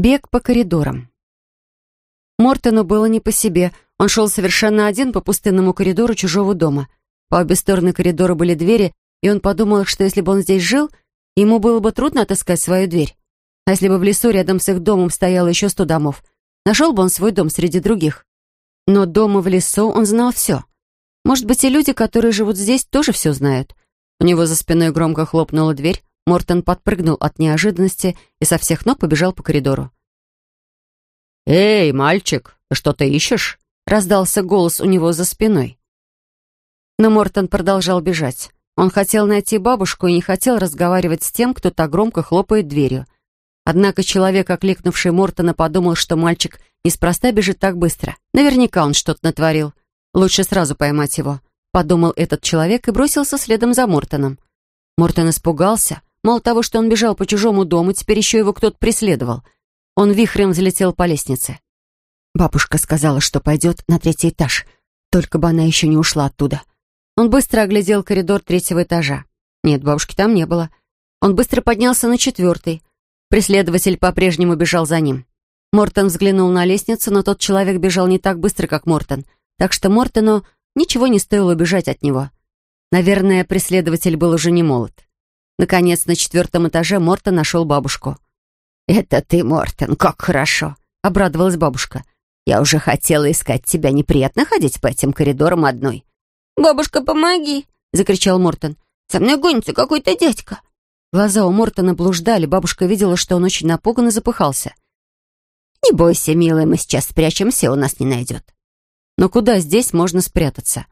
Бег по коридорам. Мортону было не по себе. Он шел совершенно один по пустынному коридору чужого дома. По обе стороны коридора были двери, и он подумал, что если бы он здесь жил, ему было бы трудно отыскать свою дверь. А если бы в лесу рядом с их домом стояло еще сто домов, нашел бы он свой дом среди других. Но дома в лесу он знал все. Может быть, и люди, которые живут здесь, тоже все знают. У него за спиной громко хлопнула дверь, Мортон подпрыгнул от неожиданности и со всех ног побежал по коридору. «Эй, мальчик, ты что-то ищешь?» — раздался голос у него за спиной. Но Мортон продолжал бежать. Он хотел найти бабушку и не хотел разговаривать с тем, кто так громко хлопает дверью. Однако человек, окликнувший Мортона, подумал, что мальчик неспроста бежит так быстро. Наверняка он что-то натворил. Лучше сразу поймать его, подумал этот человек и бросился следом за Мортоном. Мортон испугался. Мало того, что он бежал по чужому дому, теперь еще его кто-то преследовал. Он вихрем взлетел по лестнице. Бабушка сказала, что пойдет на третий этаж, только бы она еще не ушла оттуда. Он быстро оглядел коридор третьего этажа. Нет, бабушки там не было. Он быстро поднялся на четвертый. Преследователь по-прежнему бежал за ним. Мортон взглянул на лестницу, но тот человек бежал не так быстро, как Мортон, так что Мортону ничего не стоило бежать от него. Наверное, преследователь был уже не молод. Наконец, на четвертом этаже Мортон нашел бабушку. «Это ты, Мортон, как хорошо!» — обрадовалась бабушка. «Я уже хотела искать тебя. Неприятно ходить по этим коридорам одной». «Бабушка, помоги!» — закричал Мортон. «За мной гонится какой-то дядька». Глаза у Мортона блуждали, бабушка видела, что он очень напуган и запыхался. «Не бойся, милая, мы сейчас спрячемся, он нас не найдет». Но куда здесь можно спрятаться?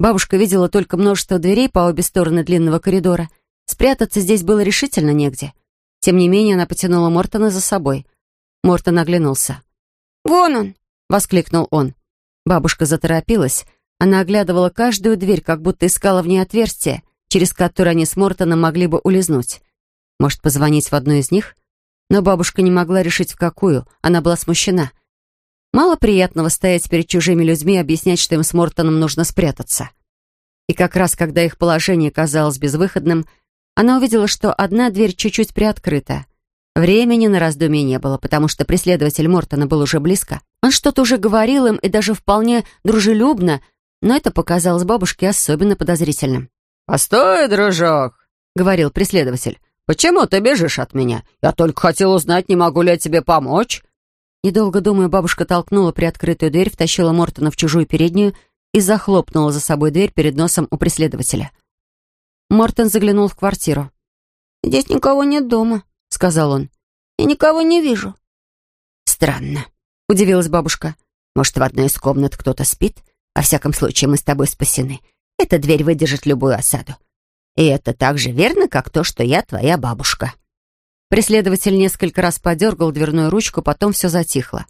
Бабушка видела только множество дверей по обе стороны длинного коридора. Спрятаться здесь было решительно негде. Тем не менее, она потянула Мортона за собой. Мортон оглянулся. «Вон он!» — воскликнул он. Бабушка заторопилась. Она оглядывала каждую дверь, как будто искала в ней отверстие, через которое они с Мортоном могли бы улизнуть. Может, позвонить в одну из них? Но бабушка не могла решить, в какую. Она была смущена. Мало приятного стоять перед чужими людьми и объяснять, что им с Мортоном нужно спрятаться. И как раз, когда их положение казалось безвыходным, она увидела, что одна дверь чуть-чуть приоткрыта. Времени на раздумье не было, потому что преследователь Мортона был уже близко. Он что-то уже говорил им и даже вполне дружелюбно, но это показалось бабушке особенно подозрительным. «Постой, дружок», — говорил преследователь. «Почему ты бежишь от меня? Я только хотел узнать, не могу ли я тебе помочь». Недолго думая, бабушка толкнула приоткрытую дверь, втащила Мортона в чужую переднюю и захлопнула за собой дверь перед носом у преследователя. Мортон заглянул в квартиру. «Здесь никого нет дома», — сказал он. «Я никого не вижу». «Странно», — удивилась бабушка. «Может, в одной из комнат кто-то спит? Во всяком случае, мы с тобой спасены. Эта дверь выдержит любую осаду. И это так же верно, как то, что я твоя бабушка». Преследователь несколько раз подергал дверную ручку, потом все затихло.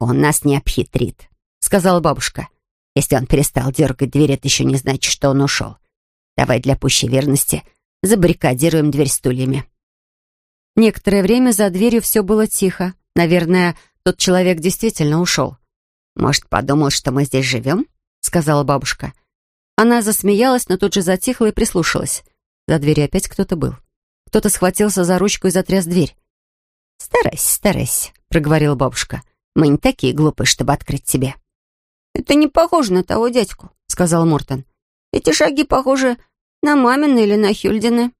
«Он нас не обхитрит», — сказала бабушка. «Если он перестал дергать дверь, это еще не значит, что он ушел. Давай для пущей верности забаррикадируем дверь стульями». Некоторое время за дверью все было тихо. Наверное, тот человек действительно ушел. «Может, подумал, что мы здесь живем?» — сказала бабушка. Она засмеялась, но тут же затихла и прислушалась. За дверью опять кто-то был. Кто-то схватился за ручку и затряс дверь. «Старайся, старайся», — проговорила бабушка. «Мы не такие глупые, чтобы открыть тебе». «Это не похоже на того дядьку», — сказал Мортон. «Эти шаги похожи на мамины или на Хюльдины».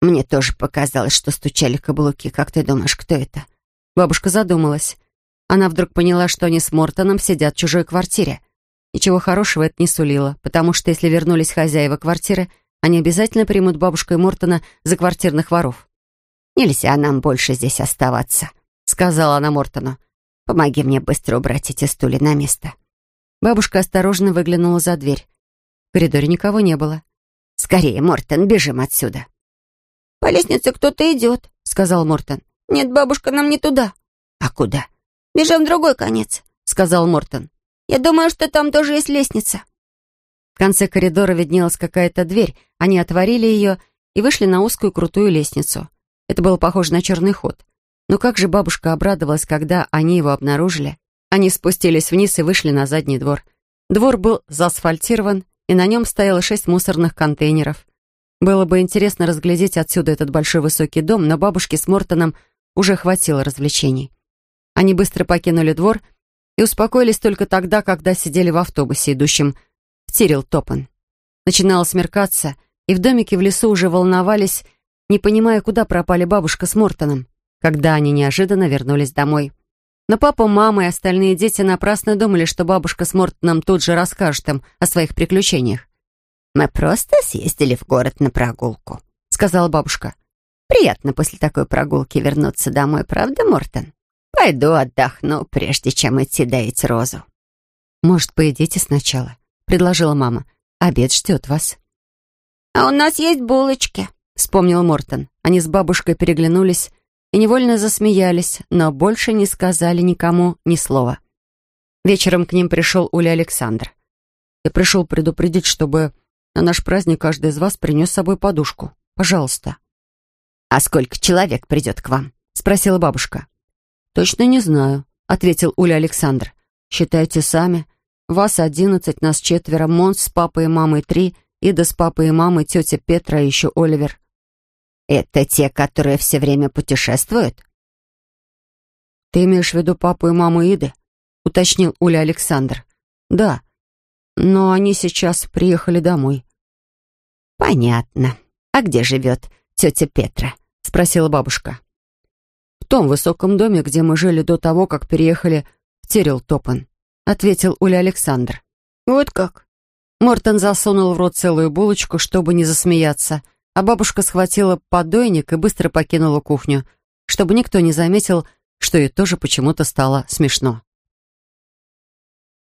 «Мне тоже показалось, что стучали каблуки. Как ты думаешь, кто это?» Бабушка задумалась. Она вдруг поняла, что они с Мортоном сидят в чужой квартире. Ничего хорошего это не сулило, потому что если вернулись хозяева квартиры, они обязательно примут бабушку и Мортона за квартирных воров. «Нельзя нам больше здесь оставаться», — сказала она Мортону. «Помоги мне быстро убрать эти стулья на место». Бабушка осторожно выглянула за дверь. Коридоре никого не было. «Скорее, Мортон, бежим отсюда». «По лестнице кто-то идет», — сказал Мортон. «Нет, бабушка, нам не туда». «А куда?» «Бежим в другой конец», — сказал Мортон. Я думаю, что там тоже есть лестница». В конце коридора виднелась какая-то дверь. Они отворили ее и вышли на узкую крутую лестницу. Это было похоже на черный ход. Но как же бабушка обрадовалась, когда они его обнаружили. Они спустились вниз и вышли на задний двор. Двор был заасфальтирован, и на нем стояло шесть мусорных контейнеров. Было бы интересно разглядеть отсюда этот большой высокий дом, но бабушке с Мортоном уже хватило развлечений. Они быстро покинули двор и успокоились только тогда, когда сидели в автобусе, идущем в Тирил-Топен. Начинало смеркаться, и в домике в лесу уже волновались, не понимая, куда пропали бабушка с Мортоном, когда они неожиданно вернулись домой. Но папа, мама и остальные дети напрасно думали, что бабушка с Мортоном тут же расскажет им о своих приключениях. «Мы просто съездили в город на прогулку», — сказала бабушка. «Приятно после такой прогулки вернуться домой, правда, Мортон? Пойду отдохну, прежде чем идти доить розу». «Может, поедите сначала?» — предложила мама. «Обед ждет вас». «А у нас есть булочки», — вспомнил Мортон. Они с бабушкой переглянулись и невольно засмеялись, но больше не сказали никому ни слова. Вечером к ним пришел Уля Александр. «Я пришел предупредить, чтобы на наш праздник каждый из вас принес с собой подушку. Пожалуйста». «А сколько человек придет к вам?» — спросила бабушка. «Точно не знаю», — ответил Уля Александр. «Считайте сами. Вас одиннадцать, нас четверо, Монс с папой и мамой три, Ида с папой и мамой, тетя Петра и еще Оливер». «Это те, которые все время путешествуют?» «Ты имеешь в виду папу и маму Иды?» — уточнил Уля Александр. «Да, но они сейчас приехали домой». «Понятно. А где живет тетя Петра?» — спросила бабушка. «В том высоком доме, где мы жили до того, как переехали в Терилтопен», — ответил Уля Александр. «Вот как?» Мортон засунул в рот целую булочку, чтобы не засмеяться, а бабушка схватила подойник и быстро покинула кухню, чтобы никто не заметил, что ей тоже почему-то стало смешно.